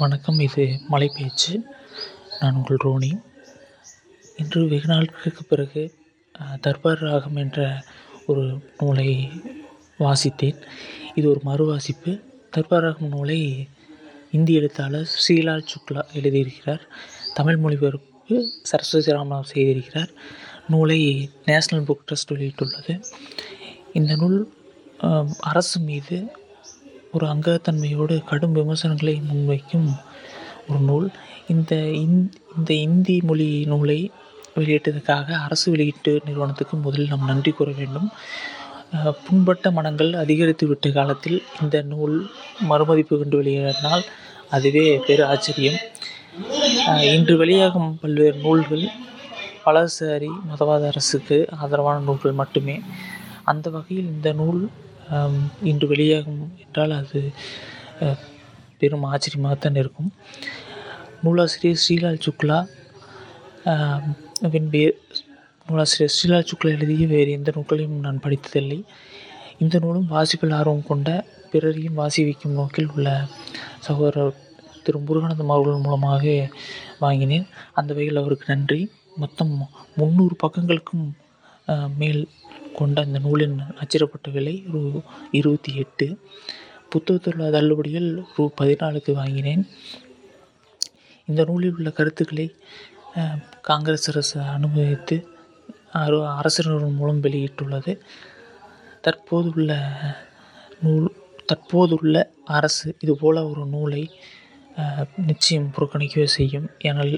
வணக்கம். இது மலை பேச்சு நான் உங்கள் ரோனி இன்று வெகு நாட்களுக்கு பிறகு தர்பார் ராகம் என்ற ஒரு நூலை வாசித்தேன். இது ஒரு மறு வாசிப்பு. தர்பார் ராகம் நூலை இந்தி எழுத்தாளர் ஸ்ரீலால் சுக்லா எழுதியிருக்கிறார். தமிழ் மொழிபெயர்ப்பு சரஸ்வதி ராமராவ் செய்திருக்கிறார். நூலை நேஷ்னல் புக் ட்ரஸ்ட் வெளியிட்டுள்ளது. இந்த நூல் அரசு மீது ஒரு அங்கத்தன்மையோடு கடும் விமர்சனங்களை முன்வைக்கும் ஒரு நூல். இந்த இந்த இந்தி மொழி நூலை வெளியிட்டதுக்காக அரசு வெளியீட்டு நிறுவனத்துக்கு முதலில் நாம் நன்றி கூற வேண்டும். புண்பட்ட மனங்கள் அதிகரித்து விட்ட காலத்தில் இந்த நூல் மறுமதிப்பு கொண்டு வெளியினால் அதுவே பெரு ஆச்சரியம். இன்று வெளியாகும் பல்வேறு நூல்கள் பலசாரி மதவாத அரசுக்கு ஆதரவான நூல்கள் மட்டுமே. அந்த வகையில் இந்த நூல் இன்று வெளியாகும் என்றால் அது பெரும் ஆச்சரியமாகத்தான் இருக்கும். நூலாசிரியர் ஸ்ரீலால் சுக்லா வெண்பே நூலாசிரியர் ஸ்ரீலால் சுக்லா எழுதிய வேறு எந்த நூல்களையும் நான் படித்ததில்லை. இந்த நூலும் வாசிப்பில் ஆர்வம் கொண்ட பிறரையும் வாசி வைக்கும் நோக்கில் உள்ள சகோதரர் திரு முருகானந்தம் அவர்கள் மூலமாக வாங்கினேன். அந்த வகையில் அவருக்கு நன்றி. மொத்தம் முந்நூறு பக்கங்களுக்கும் மேல் கொண்ட அந்த நூலின் அச்சிடப்பட்ட விலை ரூ இருபத்தி எட்டு. புத்தகத்தில் தள்ளுபடியில் ரூ பதினாலுக்கு வாங்கினேன். இந்த நூலில் உள்ள கருத்துக்களை காங்கிரஸ் அரசு அனுமதித்து அரசு நிறுவனம் மூலம் வெளியிட்டுள்ளது. தற்போது உள்ள நூல் தற்போதுள்ள அரசு இதுபோல் ஒரு நூலை நிச்சயம் புறக்கணிக்கவே செய்யும். ஏனால்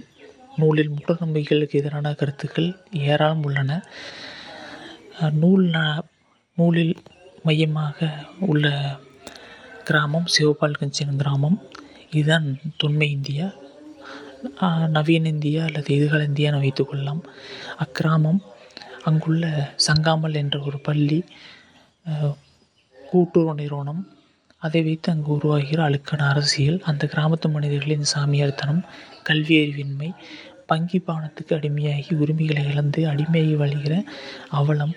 நூலில் மூட நம்பிக்கைகளுக்கு எதிரான கருத்துக்கள் ஏராளம் உள்ளன. நூல் நூலில் மையமாக உள்ள கிராமம் சிவபால்கஞ்ச் எனும் கிராமம். இதுதான் தொன்மை இந்தியா. நவீன இந்தியா அல்லது எதிர்கால இந்தியா என வைத்துக்கொள்ளலாம் அக்கிராமம் அங்குள்ள சங்காமல் என்ற ஒரு பள்ளி கூட்டுறவு நிறுவனம். அதை வைத்து அங்கு உருவாகிற அழுக்கான அரசியல். அந்த கிராமத்து மனிதர்களின் சாமியார்த்தனம் கல்வி அறிவின்மை பங்கி பானத்துக்கு அடிமையாகி உரிமைகளை இழந்து அடிமையாகி வழிகிற அவலம்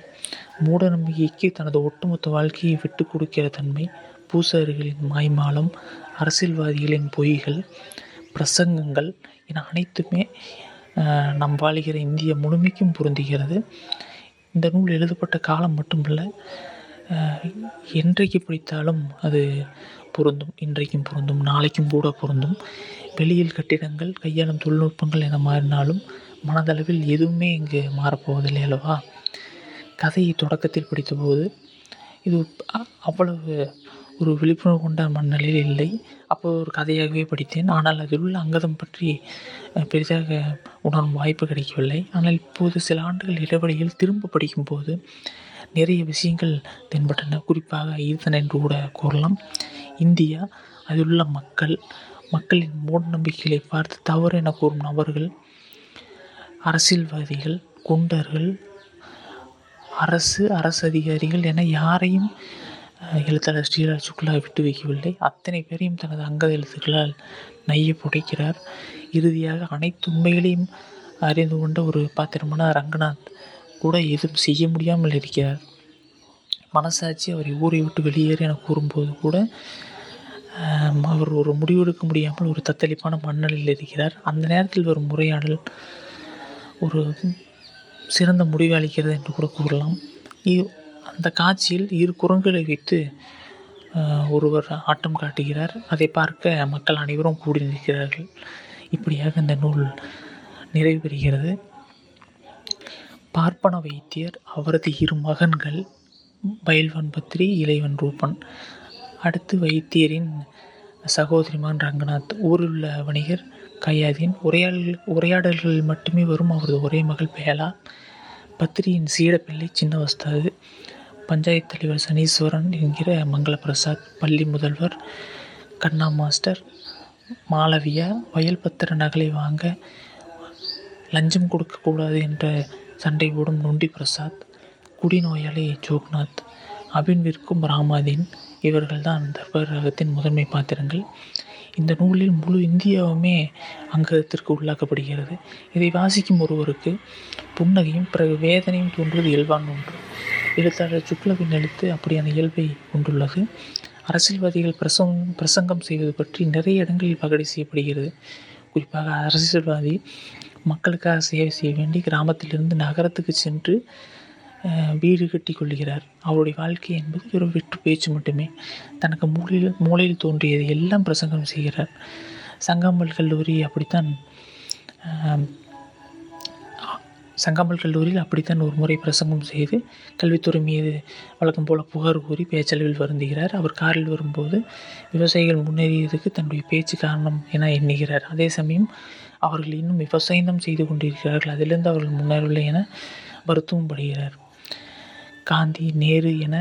மூட நம்பிக்கைக்கு தனது ஒட்டுமொத்த வாழ்க்கையை விட்டு கொடுக்கிற தன்மை பூசாரிகளின் மாய்மாலம் அரசியல்வாதிகளின் பொய்கள் பிரசங்கங்கள் என அனைத்துமே நம் வாழ்கிற இந்திய முழுமைக்கும் பொருந்துகிறது. இந்த நூல் எழுதப்பட்ட காலம் மட்டுமல்ல என்றைக்கு பிடித்தாலும் அது பொருந்தும் இன்றைக்கும் பொருந்தும் நாளைக்கும் கூட பொருந்தும். வெளியில் கட்டிடங்கள் கையாளும் தொழில்நுட்பங்கள் என மாறினாலும் மனதளவில் எதுவுமே இங்கு மாறப்போவதில்லை அல்லவா? கதையை தொடக்கத்தில் படித்தபோது இது அவ்வளவு ஒரு விழிப்புணர்வு கொண்ட மனநிலையில் இல்லை. அப்போ ஒரு கதையாகவே படித்தேன். ஆனால் அதில் உள்ள அங்கதம் பற்றி பெரிதாக உணரும் வாய்ப்பு கிடைக்கவில்லை. ஆனால் இப்போது சில ஆண்டுகள் இடைவெளியில் திரும்ப படிக்கும்போது நிறைய விஷயங்கள் தென்பட்டன. குறிப்பாக ஈர்த்தன் என்று கூட கூறலாம். இந்தியா அதில் உள்ள மக்கள் மக்களின் மூட நம்பிக்கைகளை பார்த்து தவறு என கூறும் நபர்கள் அரசியல்வாதிகள் குண்டர்கள் அரசு அரசு அதிகாரிகள் என யாரையும் எழுத்தாளர் ஸ்ரீராஜ் சுக்லா விட்டு வைக்கவில்லை. அத்தனை பேரையும் தனது அங்க எழுத்துக்களால் நைய புடைக்கிறார். இறுதியாக அனைத்து உண்மைகளையும் அறிந்து கொண்ட ஒரு பாத்திரமான ரங்கநாத் கூட எதுவும் செய்ய முடியாமல் இருக்கிறார். மனசாட்சி அவரை ஊரை விட்டு வெளியேறு என கூறும்போது கூட அவர் ஒரு முடிவெடுக்க முடியாமல் ஒரு தத்தளிப்பான மண்ணலில் இருக்கிறார். அந்த நேரத்தில் ஒரு உரையாடல் ஒரு சிறந்த முடிவு அளிக்கிறது என்று கூட கூறலாம். அந்த காட்சியில் இரு குரங்குகளை வைத்து ஒருவர் ஆட்டம் காட்டுகிறார். அதை பார்க்க மக்கள் அனைவரும் கூடி நிற்கிறார்கள். இப்படியாக இந்த நூல் நிறைவு பெறுகிறது. பார்ப்பன வைத்தியர் அவரது இரு மகன்கள் பயில்வன் பத்ரி இளைவன் ரூபன். அடுத்து வைத்தியரின் சகோதரிமான் ரங்கநாத். ஊரில் உள்ள வணிகர் கையாதீன் உரையாடல் உரையாடல்களில் மட்டுமே வரும். அவரது ஒரே மகள் பேலா. பத்திரியின் சீடப்பிள்ளை சின்ன வஸ்தாது பஞ்சாயத்து தலைவர் சனீஸ்வரன் என்கிற மங்கள பிரசாத் பள்ளி முதல்வர் கண்ணா மாஸ்டர் மாளவியா வயல் பத்திர நகலை வாங்க லஞ்சம் கொடுக்கக்கூடாது என்ற சண்டை போடும் நொண்டி பிரசாத். குடிநோயாளி ஜோக்நாத். அபின் விற்கும் ராமாதீன். இவர்கள் தான் தர்பார் ராகத்தின் முதன்மை பாத்திரங்கள். இந்த நூலில் முழு இந்தியாவுமே அங்கத்திற்கு உள்ளாக்கப்படுகிறது. இதை வாசிக்கும் ஒருவருக்கு புன்னகையும் பிறகு வேதனையும் தோன்றுவது இயல்பான ஒன்று. எழுத்தாளர் சுக்லவின் எழுத்து அப்படியான இயல்பை கொண்டுள்ளது. அரசியல்வாதிகள் பிரசங் பிரசங்கம் செய்வது பற்றி நிறைய இடங்களில் பகடை செய்யப்படுகிறது. குறிப்பாக அரசியல்வாதி மக்களுக்காக சேவை செய்ய வேண்டி கிராமத்திலிருந்து நகரத்துக்கு சென்று வீடு கட்டி கொள்கிறார் அவருடைய வாழ்க்கை என்பது வெறும் வெற்று பேச்சு மட்டுமே. தனக்கு மூலையில் மூளையில் தோன்றியது எல்லாம் பிரசங்கம் செய்கிறார். சங்கமல் கல்லூரி அப்படித்தான் அஹ், கல்லூரியில் அப்படித்தான் ஒரு முறை பிரசங்கம் செய்து கல்வித்துறை மீது வழக்கம் போல புகார் கூறி பேச்சளவில் வருந்துகிறார். அவர் காரில் வரும்போது விவசாயிகள் முன்னேறியதுக்கு தன்னுடைய பேச்சு காரணம் என எண்ணுகிறார். அதே சமயம் அவர்கள் இன்னும் விவசாயம் செய்து கொண்டிருக்கிறார்கள். அதிலிருந்து அவர்கள் முன்னேறவில்லை என வருத்தமும் படுகிறார். காந்தி நேரு என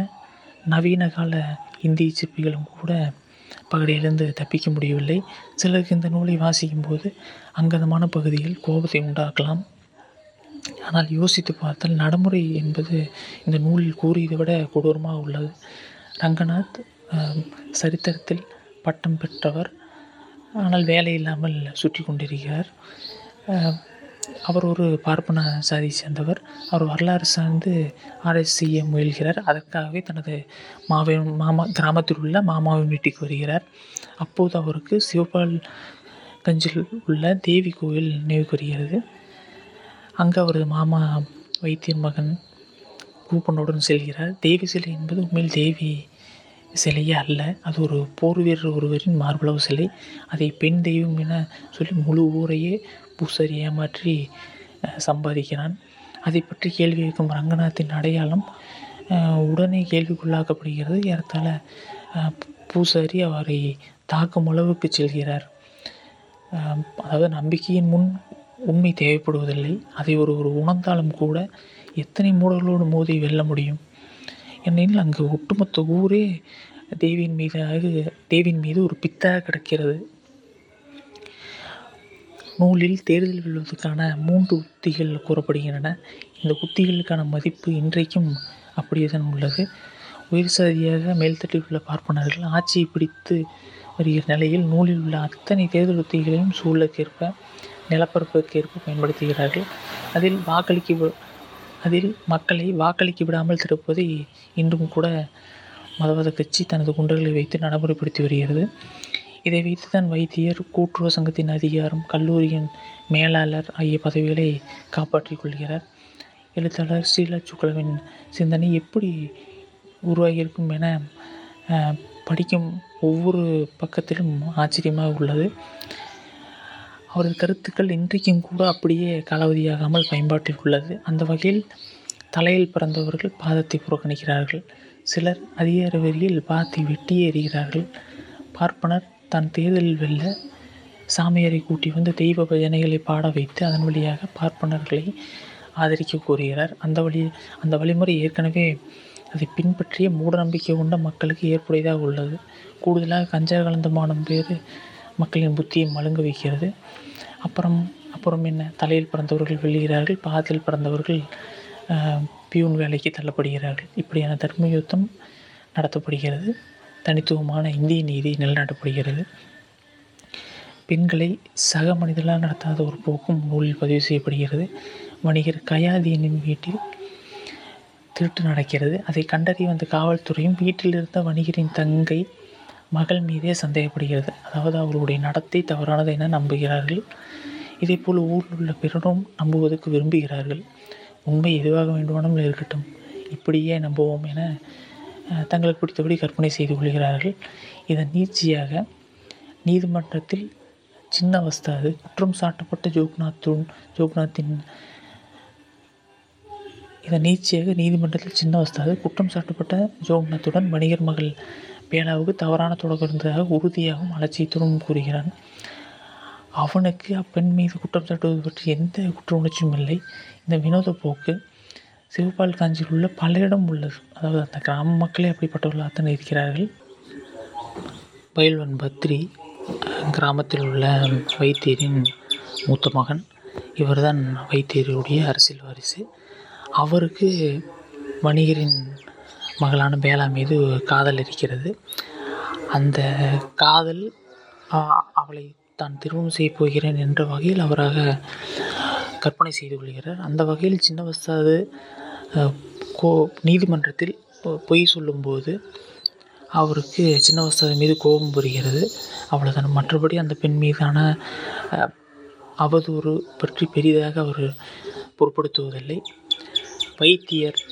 நவீன கால இந்திய சிற்பிகளும் கூட பகடையிலிருந்து தப்பிக்க முடியவில்லை. சிலருக்கு இந்த நூலை வாசிக்கும்போது அங்கதமான பகுதியில் கோபத்தை உண்டாக்கலாம். ஆனால் யோசித்து பார்த்தால் நடைமுறை என்பது இந்த நூலில் கூறியதை விட கொடூரமாக உள்ளது. ரங்கநாத் சரித்திரத்தில் பட்டம் பெற்றவர். ஆனால் வேலை இல்லாமல் சுற்றி கொண்டிருக்கிறார். அவர் ஒரு பார்ப்பன சாதியை சேர்ந்தவர். அவர் வரலாறு சார்ந்து ஆராய்ச்சி செய்ய முயல்கிறார். அதற்காகவே தனது மாவன் மாமா கிராமத்தில் உள்ள மாமாவின் வீட்டுக்கு வருகிறார். அப்போது அவருக்கு சிவபால் கஞ்சில் உள்ள தேவி கோயில் நினைவுக்கு வருகிறது. அங்கு அவரது மாமா வைத்தியர் மகன் கூப்பனுடன் செல்கிறார். தேவி சிலை என்பது உண்மையில் தேவி சிலையே அல்ல. அது ஒரு போர் வீரர் ஒருவரின் மார்பளவு சிலை. அதை பெண் தெய்வம் என சொல்லி முழு ஊரையே பூசாரி ஏமாற்றி சம்பாதிக்கிறான். அதை பற்றி கேள்வி கேட்கும் ரங்கநாத்தின் அடையாளம் உடனே கேள்விக்குள்ளாக்கப்படுகிறது. ஏறத்தாழ பூசாரி அவரை தாக்கும் அளவுக்கு செல்கிறார். அதாவது நம்பிக்கையின் முன் உண்மை தேவைப்படுவதில்லை. அதை ஒரு ஒரு உணர்ந்தாலும் கூட எத்தனை மூடர்களோடு மோதி வெல்ல முடியும்? ஏனெனில் அங்கு ஒட்டுமொத்த ஊரே தேவியின் மீதாக தேவியின் மீது ஒரு பித்தாக கிடக்கிறது. நூலில் தேர்தல் வெல்வதற்கான மூன்று உத்திகள் கூறப்படுகின்றன. இந்த உத்திகளுக்கான மதிப்பு இன்றைக்கும் அப்படியே தான் உள்ளது. உயிர் சாதியாக மேல்தட்டில் உள்ள பார்ப்பனர்கள் ஆட்சியை பிடித்து வருகிற நிலையில் நூலில் உள்ள அத்தனை தேர்தல் உத்திகளையும் சூழலுக்கேற்ப நிலப்பரப்புக்கேற்ப பயன்படுத்துகிறார்கள். அதில் வாக்களிக்க அதில் மக்களை வாக்களிக்க விடாமல் தடுப்பதை இன்றும் கூட மதவாத கட்சி தனது குண்டுகளை வைத்து நடைமுறைப்படுத்தி வருகிறது. இதை வைத்து தான் வைத்தியர் கூட்டுறவு சங்கத்தின் அதிகாரம் கல்லூரியின் மேலாளர் ஆகிய பதவிகளை காப்பாற்றிக் கொள்கிறார். எழுத்தாளர் ஸ்ரீலா சுக்லவின் சிந்தனை எப்படி உருவாகியிருக்கும் என படிக்கும் ஒவ்வொரு பக்கத்திலும் ஆச்சரியமாக உள்ளது. அவரது கருத்துக்கள் இன்றைக்கும் கூட அப்படியே காலாவதியாகாமல் பயன்பாட்டில் உள்ளது அந்த வகையில் தலையில் பிறந்தவர்கள் பாதத்தை புறக்கணிக்கிறார்கள். சிலர் அதிகார வெளியில் பாதத்தை வெட்டியே எறிகிறார்கள். பார்ப்பனர் தான் தேர்தலில் வெல்ல சாமியாரை கூட்டி வந்து தெய்வ பஜனைகளை பாட வைத்து அதன் வழியாக பார்ப்பனர்களை ஆதரிக்க கூறுகிறார் அந்த வழி அந்த வழிமுறை ஏற்கனவே அதை பின்பற்றிய மூடநம்பிக்கை கொண்ட மக்களுக்கு ஏற்புடையதாக உள்ளது. கூடுதலாக கஞ்சா கலந்த மானம் பேர் மக்களின் புத்தியை மழுங்க வைக்கிறது. அப்புறம் அப்புறம் என்ன? தலையில் பிறந்தவர்கள் வெல்லுகிறார்கள் பாதத்தில் பிறந்தவர்கள் பியூன் வேலைக்கு தள்ளப்படுகிறார்கள். இப்படியான தர்ம யுத்தம் நடத்தப்படுகிறது. தனித்துவமான இந்திய நீதி நிலைநாட்டப்படுகிறது. பெண்களை சக மனிதர்களாக நடத்தாத ஒரு போக்கும் நூலில் பதிவு செய்யப்படுகிறது. வணிகர் கயாதீனின் வீட்டில் திருட்டு நடக்கிறது. அதை கண்டறிய வந்த காவல்துறையும் வீட்டில் இருந்த வணிகரின் தங்கை மகள் மீதே சந்தேகப்படுகிறது. அதாவது அவர்களுடைய நடத்தை தவறானது என நம்புகிறார்கள். இதேபோல் ஊரில் உள்ள பிறரும் நம்புவதற்கு விரும்புகிறார்கள். உண்மை எதுவாக வேண்டுமானாலும் இருக்கட்டும். இப்படியே நம்புவோம் என தங்களுக்கு பிடித்தபடி கற்பனை செய்து கொள்கிறார்கள். இதன் நீட்சியாக நீதிமன்றத்தில் சின்ன வஸ்தாது குற்றம் சாட்டப்பட்ட ஜோக்நாத்துன் ஜோக்நாத்தின் இதன் நீட்சியாக நீதிமன்றத்தில் சின்ன வஸ்தாது குற்றம் சாட்டப்பட்ட ஜோக்நாத்துடன் வணிகர் மகள் பேனாவுக்கு தவறான தொடக்கம் இருந்ததாக உறுதியாகவும் அலட்சியத்துடன் கூறுகிறான். அவனுக்கு அப்பெண் மீது குற்றம் சாட்டுவது பற்றி எந்த குற்ற உணர்ச்சியும் இல்லை. இந்த வினோத போக்கு சிவபால் காஞ்சியில் உள்ள பல இடம் உள்ளது. அதாவது அந்த கிராம மக்களே அப்படிப்பட்டவர்கள் அத்தனை இருக்கிறார்கள். பயில்வன் பத்ரி கிராமத்தில் உள்ள வைத்தியரின் மூத்த மகன். இவர்தான் வைத்தியருடைய அரசியல் வாரிசு அவருக்கு வணிகரின் மகளான பேலா மீது காதல் இருக்கிறது. அந்த காதல் அவளை தான் திருமணம் செய்யப் போகிறேன் என்ற வகையில் அவராக கற்பனை செய்து கொள்கிறார். அந்த வகையில் சின்ன வஸ்தாது கோ நீதிமன்றத்தில் பொ- பொய் சொல்லும்போது அவருக்கு சின்ன சின்னவஸ்தாவின் மீது கோபம் வருகிறது. அவ்வளோதான் மற்றபடி அந்த பெண் மீதான அவதூறு பற்றி பெரிதாக அவர் பொருட்படுத்துவதில்லை. வைத்தியர்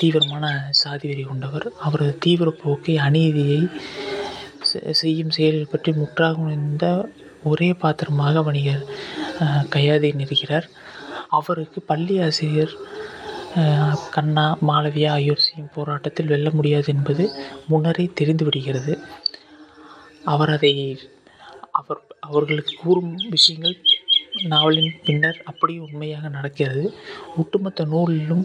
தீவிரமான சாதி வெறி கொண்டவர். அவரது தீவிர போக்கை அநீதியை செய்யும் செயல்கள் பற்றி முற்றாக உணர்ந்த ஒரே பாத்திரமாக வணிகர் கயாதீன் இருக்கிறார் அவருக்கு பள்ளி ஆசிரியர் கண்ணா மாளவியா ஆகியோர் செய்யும் போராட்டத்தில் வெல்ல முடியாது என்பது முன்னரே தெரிந்து விடுகிறது. அவர் அதை அவர் அவர்களுக்கு கூறும் விஷயங்கள் நாவலின் பின்னர் அப்படியே உண்மையாக நடக்கிறது. ஒட்டுமொத்த நூலிலும்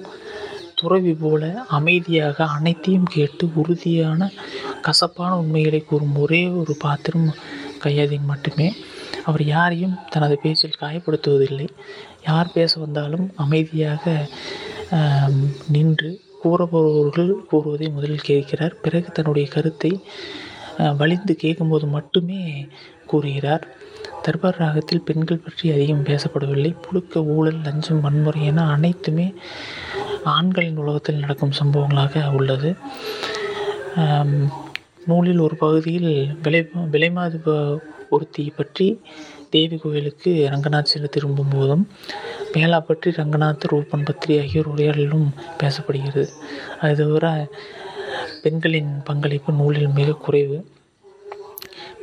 துறவி போல அமைதியாக அனைத்தையும் கேட்டு உறுதியான கசப்பான உண்மைகளை கூறும் ஒரே ஒரு பாத்திரம் கையாதீன் மட்டுமே அவர் யாரையும் தனது பேச்சில் காயப்படுத்துவதில்லை. யார் பேச வந்தாலும் அமைதியாக நின்று கூறப்போவர்கள் கூறுவதை முதலில் கேட்கிறார். பிறகு தன்னுடைய கருத்தை வலிந்து கேட்கும்போது மட்டுமே கூறுகிறார். தர்பார் ராகத்தில் பெண்கள் பற்றி அதிகம் பேசப்படவில்லை. புழுக்க ஊழல் லஞ்சம் வன்முறை என அனைத்துமே ஆண்களின் உலகத்தில் நடக்கும் சம்பவங்களாக உள்ளது. நூலில் ஒரு பகுதியில் விலை விலைமாது ஒருத்தி பற்றி தேவி கோயிலுக்கு ரங்கநாத் சென்று திரும்பும் போதும் பேலா பற்றி ரங்கநாத் ரூபன் பத்ரி ஆகியோர் உரையாடலும் பேசப்படுகிறது. அது தவிர பெண்களின் பங்களிப்பு நூலில் மிக குறைவு.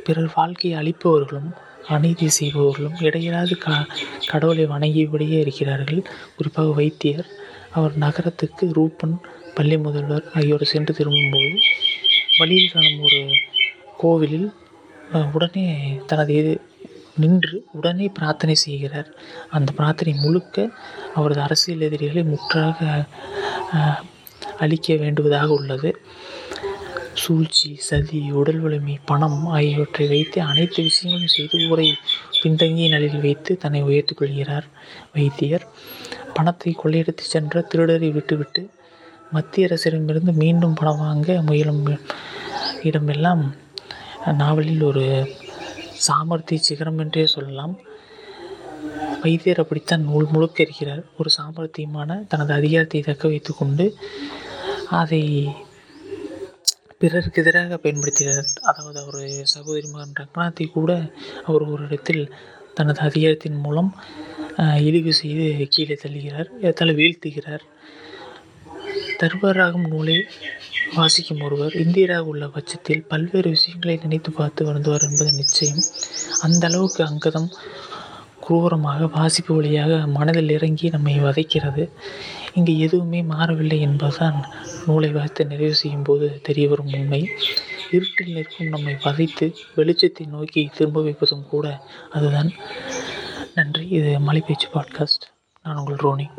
பிறர் வாழ்க்கையை அழிப்பவர்களும் அநீதி செய்பவர்களும் இடையிலாது க கடவுளை வணங்கியபடியே இருக்கிறார்கள். குறிப்பாக வைத்தியர் அவர் நகரத்துக்கு ரூபன் பள்ளி முதல்வர் ஆகியோர் சென்று திரும்பும்போது வழியில் காணும் ஒரு கோவிலில் உடனே தனது எது நின்று உடனே பிரார்த்தனை செய்கிறார். அந்த பிரார்த்தனை முழுக்க அவரது அரசியல் எதிரிகளை முற்றாக அழிக்க வேண்டுவதாக உள்ளது. சூழ்ச்சி சதி உடல் வலிமை பணம் ஆகியவற்றை வைத்து அனைத்து விஷயங்களும் செய்து ஊரை பின்தங்கிய நிலையில் வைத்து தன்னை உயர்த்திக் கொள்கிறார் வைத்தியர். பணத்தை கொள்ளையடித்து சென்ற திருடரை விட்டுவிட்டு மத்திய அரசிடமிருந்து மீண்டும் பணம் வாங்க முயலும் இடமெல்லாம் நாவலில் ஒரு சாமர்த்திய சிகரம் என்றே சொல்லலாம். வைத்தியர் அப்படித்தான் நூல் முழுக்க இருக்கிறார். ஒரு சாமர்த்தியமான தனது அதிகாரத்தை தக்க வைத்து கொண்டு அதை பிறருக்கு எதிராக பயன்படுத்துகிறார். அதாவது அவர் சகோதரி மகன் ரங்கநாத்தை கூட அவர் ஒரு இடத்தில் தனது அதிகாரத்தின் மூலம் இழிவு செய்து கீழே தள்ளுகிறார். தலை வீழ்த்துகிறார். தர்வராகும் நூலை வாசிக்கும் ஒருவர் இந்தியராக உள்ள பட்சத்தில் பல்வேறு விஷயங்களை நினைத்து பார்த்து வருந்துவார் என்பது நிச்சயம். அந்த அளவுக்கு அங்கதம் குரூரமாக வாசிப்பு வழியாக மனதில் இறங்கி நம்மை வதைக்கிறது. இங்கு எதுவுமே மாறவில்லை என்பதுதான் நூலை வாசித்து நிறைவு செய்யும் போது தெரிய வரும் உண்மை. இருட்டில் நிற்கும் நம்மை வதைத்து வெளிச்சத்தை நோக்கி திரும்ப வைப்பதும் கூட அதுதான். நன்றி. இது மலைப்பேச்சு பாட்காஸ்ட் நான் உங்கள் ரோனி.